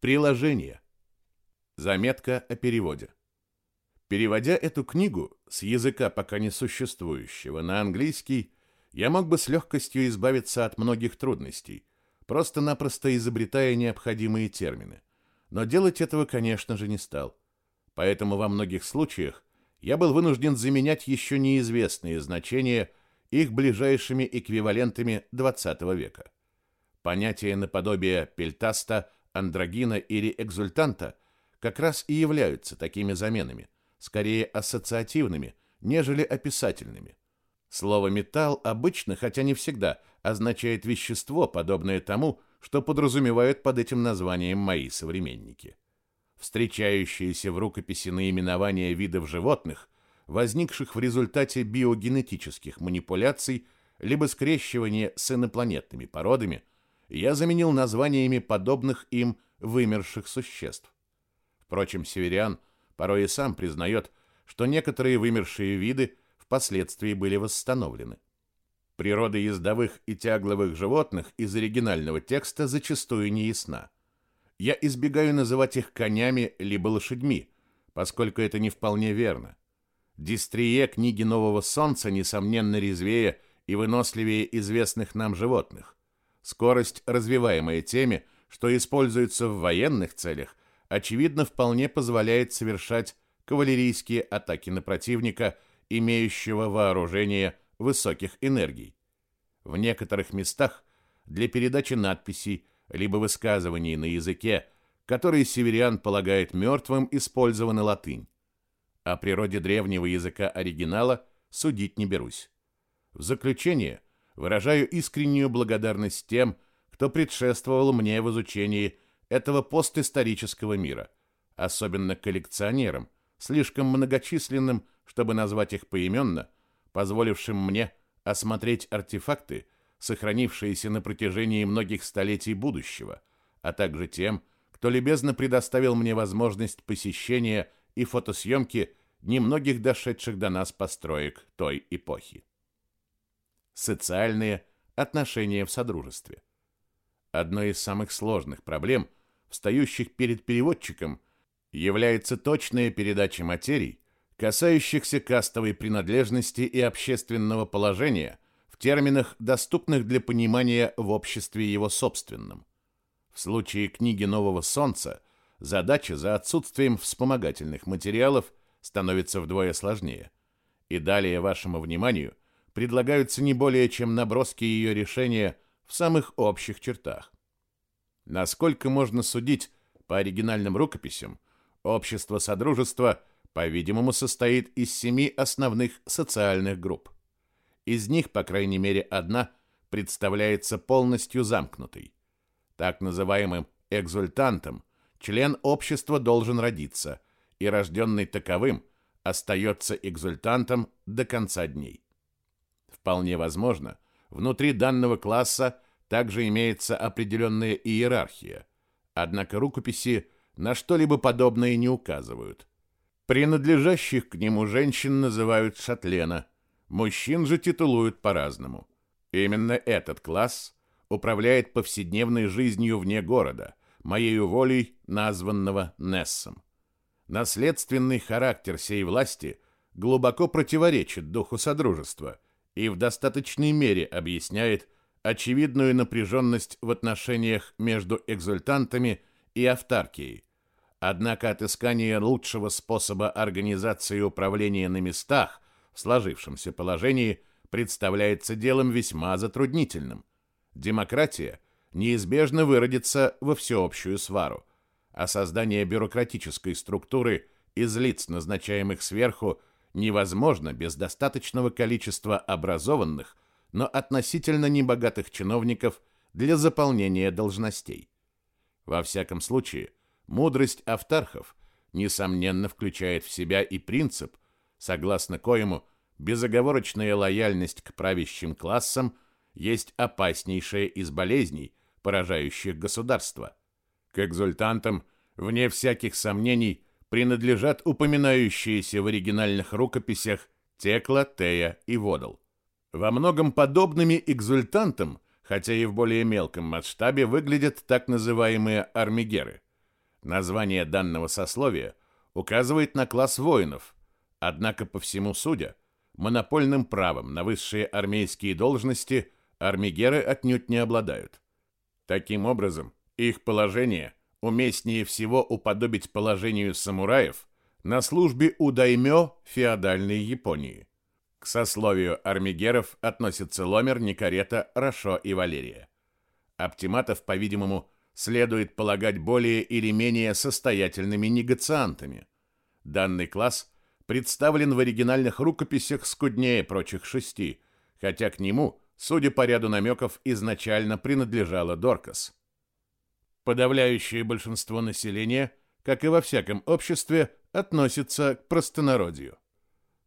Приложение. Заметка о переводе. Переводя эту книгу с языка пока не существующего на английский, я мог бы с легкостью избавиться от многих трудностей, просто-напросто изобретая необходимые термины. Но делать этого, конечно же, не стал. Поэтому во многих случаях я был вынужден заменять еще неизвестные значения их ближайшими эквивалентами XX века. Понятия наподобие пельтаста, андрогина или экзультанта как раз и являются такими заменами, скорее ассоциативными, нежели описательными. Слово «металл» обычно, хотя не всегда, означает вещество, подобное тому, что подразумевают под этим названием мои современники. Встречающиеся в рукописи наименования видов животных, возникших в результате биогенетических манипуляций либо скрещивания с инопланетными породами, я заменил названиями подобных им вымерших существ. Впрочем, Северян порой и сам признает, что некоторые вымершие виды впоследствии были восстановлены. Природа ездовых и тягловых животных из оригинального текста зачастую не ясна. Я избегаю называть их конями либо лошадьми, поскольку это не вполне верно. Дистрие книги Нового Солнца, несомненно, резвее и выносливее известных нам животных. Скорость, развиваемая теми, что используется в военных целях, очевидно, вполне позволяет совершать кавалерийские атаки на противника, имеющего вооружение высоких энергий. В некоторых местах для передачи надписей либо высказываний на языке, который северян полагает мертвым, использована латынь. О природе древнего языка оригинала судить не берусь. В заключение выражаю искреннюю благодарность тем, кто предшествовал мне в изучении этого постисторического мира, особенно коллекционерам, слишком многочисленным, чтобы назвать их поименно, позволившим мне осмотреть артефакты, сохранившиеся на протяжении многих столетий будущего, а также тем, кто любезно предоставил мне возможность посещения и фотосъемки немногих дошедших до нас построек той эпохи. Социальные отношения в содружестве. Одной из самых сложных проблем, встающих перед переводчиком, является точная передача материй, касающихся кастовой принадлежности и общественного положения в терминах, доступных для понимания в обществе его собственном. В случае книги «Нового солнца» задача за отсутствием вспомогательных материалов становится вдвое сложнее. И далее вашему вниманию предлагаются не более чем наброски ее решения в самых общих чертах. Насколько можно судить по оригинальным рукописям, общество Содружества – по-видимому, состоит из семи основных социальных групп. Из них, по крайней мере, одна представляется полностью замкнутой. Так называемым экзультантом член общества должен родиться, и рожденный таковым остается экзультантом до конца дней. Вполне возможно, внутри данного класса также имеется определенная иерархия, однако рукописи на что-либо подобное не указывают. Принадлежащих к нему женщин называют шатлена, мужчин же титулуют по-разному. Именно этот класс управляет повседневной жизнью вне города, моею волей названного Нессом. Наследственный характер сей власти глубоко противоречит духу Содружества и в достаточной мере объясняет очевидную напряженность в отношениях между экзультантами и автаркией, Однако отыскание лучшего способа организации управления на местах в сложившемся положении представляется делом весьма затруднительным. Демократия неизбежно выродится во всеобщую свару, а создание бюрократической структуры из лиц, назначаемых сверху, невозможно без достаточного количества образованных, но относительно небогатых чиновников для заполнения должностей. Во всяком случае, Мудрость автархов, несомненно, включает в себя и принцип, согласно коему безоговорочная лояльность к правящим классам есть опаснейшая из болезней, поражающих государство. К экзультантам, вне всяких сомнений, принадлежат упоминающиеся в оригинальных рукописях Текла, Тея и Водол. Во многом подобными экзультантам, хотя и в более мелком масштабе, выглядят так называемые армигеры – Название данного сословия указывает на класс воинов, однако по всему судя, монопольным правом на высшие армейские должности армигеры отнюдь не обладают. Таким образом, их положение уместнее всего уподобить положению самураев на службе у даймё феодальной Японии. К сословию армигеров относятся Ломер, Никарета, Рашо и Валерия. Оптиматов, по-видимому, следует полагать более или менее состоятельными негациантами. Данный класс представлен в оригинальных рукописях скуднее прочих шести, хотя к нему, судя по ряду намеков, изначально принадлежала Доркас. Подавляющее большинство населения, как и во всяком обществе, относится к простонародью.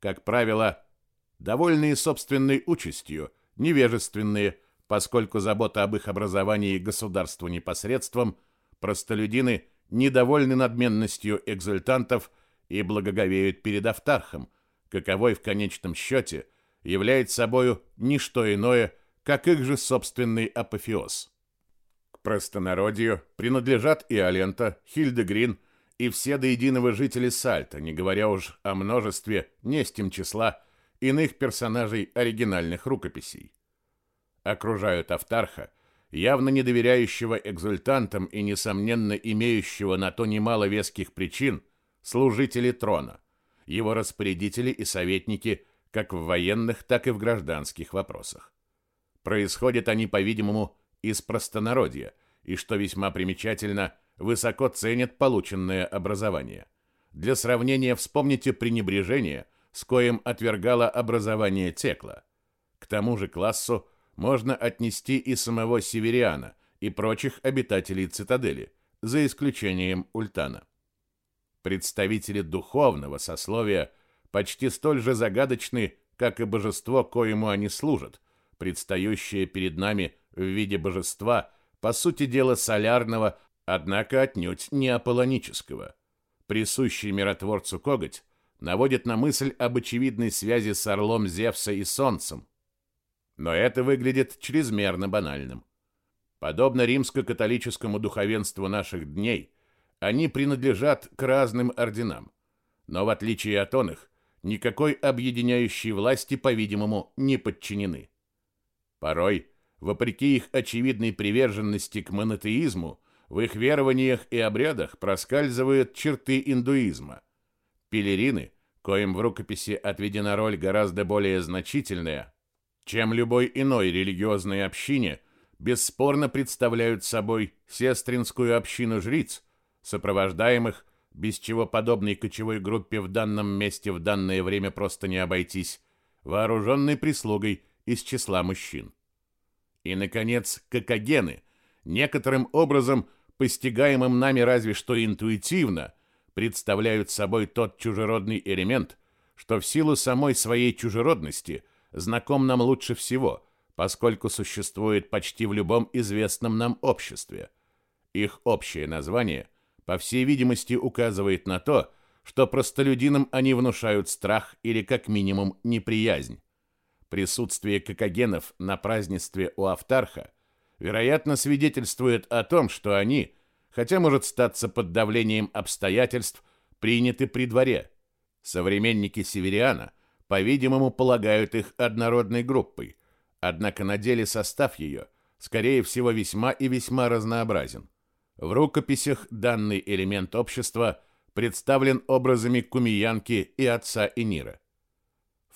Как правило, довольные собственной участью, невежественные, поскольку забота об их образовании государству непосредством, простолюдины недовольны надменностью экзультантов и благоговеют перед автархом, каковой в конечном счете является собою не что иное, как их же собственный апофеоз. К простонародью принадлежат и Алента, Хильдегрин и все до единого жители Сальта, не говоря уж о множестве, не с числа, иных персонажей оригинальных рукописей. Окружают Автарха, явно не доверяющего экзультантам и, несомненно, имеющего на то немало веских причин, служители трона, его распорядители и советники как в военных, так и в гражданских вопросах. Происходят они, по-видимому, из простонародья, и, что весьма примечательно, высоко ценят полученное образование. Для сравнения вспомните пренебрежение – с коим отвергало образование Текла. К тому же классу можно отнести и самого Севериана, и прочих обитателей цитадели, за исключением Ультана. Представители духовного сословия почти столь же загадочны, как и божество, коему они служат, предстающее перед нами в виде божества, по сути дела солярного, однако отнюдь не аполлонического. Присущий миротворцу коготь наводит на мысль об очевидной связи с орлом Зевса и Солнцем. Но это выглядит чрезмерно банальным. Подобно римско-католическому духовенству наших дней, они принадлежат к разным орденам. Но в отличие от оных, никакой объединяющей власти, по-видимому, не подчинены. Порой, вопреки их очевидной приверженности к монотеизму, в их верованиях и обрядах проскальзывают черты индуизма – Пелерины, коим в рукописи отведена роль гораздо более значительная, чем любой иной религиозной общине, бесспорно представляют собой сестринскую общину жриц, сопровождаемых, без чего подобной кочевой группе в данном месте в данное время просто не обойтись, вооруженной прислугой из числа мужчин. И, наконец, кокогены, некоторым образом постигаемым нами разве что интуитивно – представляют собой тот чужеродный элемент, что в силу самой своей чужеродности знаком нам лучше всего, поскольку существует почти в любом известном нам обществе. Их общее название, по всей видимости, указывает на то, что простолюдинам они внушают страх или как минимум неприязнь. Присутствие кокогенов на празднестве у Автарха, вероятно, свидетельствует о том, что они – хотя может статься под давлением обстоятельств, приняты при дворе. Современники Севериана, по-видимому, полагают их однородной группой, однако на деле состав ее, скорее всего, весьма и весьма разнообразен. В рукописях данный элемент общества представлен образами Кумиянки и отца Энира.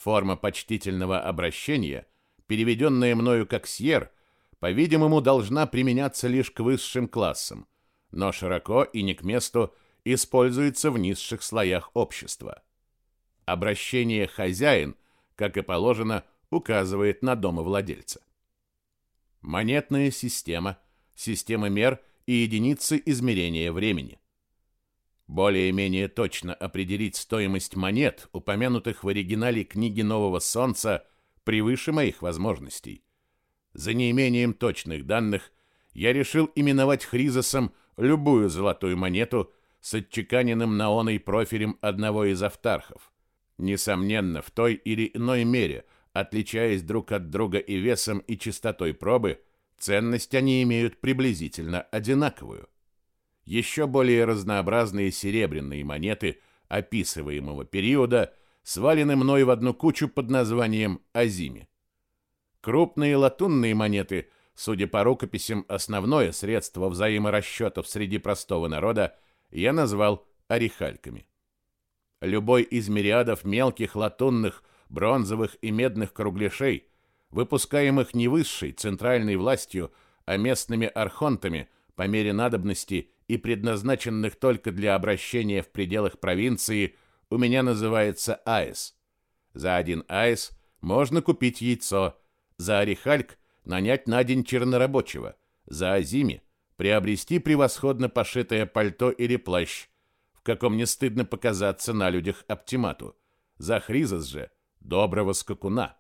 Форма почтительного обращения, переведенная мною как «сьер», по-видимому, должна применяться лишь к высшим классам, но широко и не к месту используется в низших слоях общества. Обращение «хозяин», как и положено, указывает на домовладельца. Монетная система, система мер и единицы измерения времени. Более-менее точно определить стоимость монет, упомянутых в оригинале книги Нового Солнца, превыше моих возможностей. За неимением точных данных я решил именовать Хризосом любую золотую монету с отчеканенным наоной профилем одного из автархов. Несомненно, в той или иной мере, отличаясь друг от друга и весом, и чистотой пробы, ценность они имеют приблизительно одинаковую. Еще более разнообразные серебряные монеты описываемого периода свалены мной в одну кучу под названием Азими. Крупные латунные монеты, судя по рукописям, основное средство взаиморасчетов среди простого народа, я назвал орехальками. Любой из мириадов мелких латунных, бронзовых и медных кругляшей, выпускаемых не высшей центральной властью, а местными архонтами по мере надобности и предназначенных только для обращения в пределах провинции, у меня называется АЭС. За один АЭС можно купить яйцо, за орехальк нанять на день чернорабочего, за озими приобрести превосходно пошитое пальто или плащ, в каком не стыдно показаться на людях оптимату, за хризос же доброго скакуна.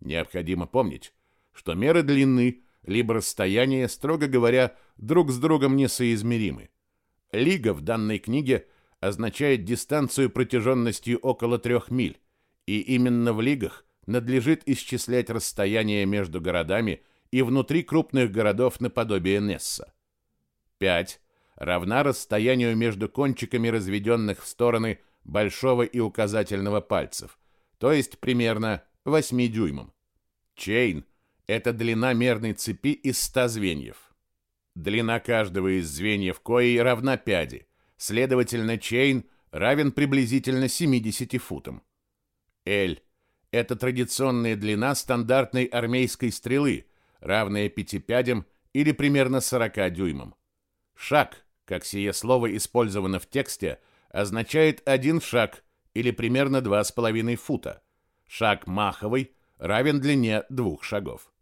Необходимо помнить, что меры длины либо расстояния, строго говоря, друг с другом несоизмеримы. Лига в данной книге означает дистанцию протяженностью около трех миль, и именно в лигах надлежит исчислять расстояние между городами и внутри крупных городов наподобие Несса. 5 равна расстоянию между кончиками разведенных в стороны большого и указательного пальцев, то есть примерно 8 дюймам. Чейн – это длина мерной цепи из 100 звеньев. Длина каждого из звеньев кои равна пяди, следовательно, чейн равен приблизительно 70 футам. L это традиционная длина стандартной армейской стрелы, равная пяти пядям или примерно 40 дюймам. Шаг, как сие слово использовано в тексте, означает один шаг или примерно 2,5 фута. Шаг маховый равен длине двух шагов.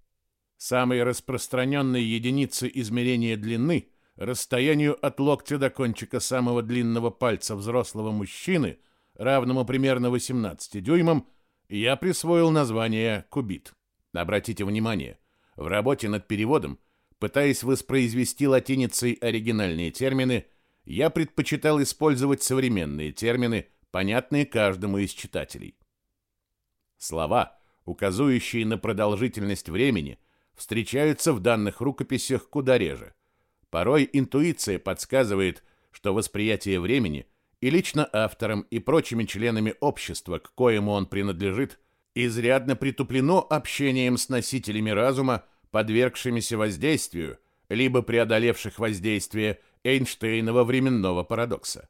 Самые распространенные единицы измерения длины – расстоянию от локтя до кончика самого длинного пальца взрослого мужчины, равному примерно 18 дюймам – я присвоил название «кубит». Обратите внимание, в работе над переводом, пытаясь воспроизвести латиницей оригинальные термины, я предпочитал использовать современные термины, понятные каждому из читателей. Слова, указывающие на продолжительность времени, встречаются в данных рукописях куда реже. Порой интуиция подсказывает, что восприятие времени и лично автором и прочими членами общества, к коему он принадлежит, изрядно притуплено общением с носителями разума, подвергшимися воздействию, либо преодолевших воздействие Эйнштейнова временного парадокса.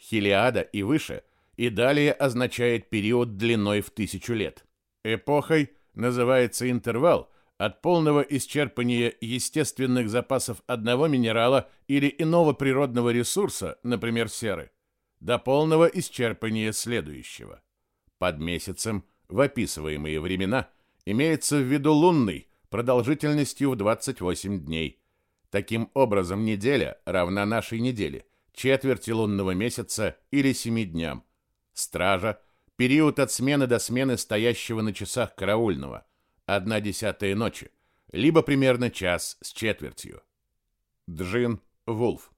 Хилиада и выше и далее означает период длиной в тысячу лет. Эпохой называется интервал от полного исчерпания естественных запасов одного минерала или иного природного ресурса, например, серы, до полного исчерпания следующего. Под месяцем в описываемые времена имеется в виду лунный продолжительностью в 28 дней. Таким образом, неделя равна нашей неделе, четверти лунного месяца или семи дням. Стража – период от смены до смены стоящего на часах караульного, одна десятая ночи, либо примерно час с четвертью. Джин Вулф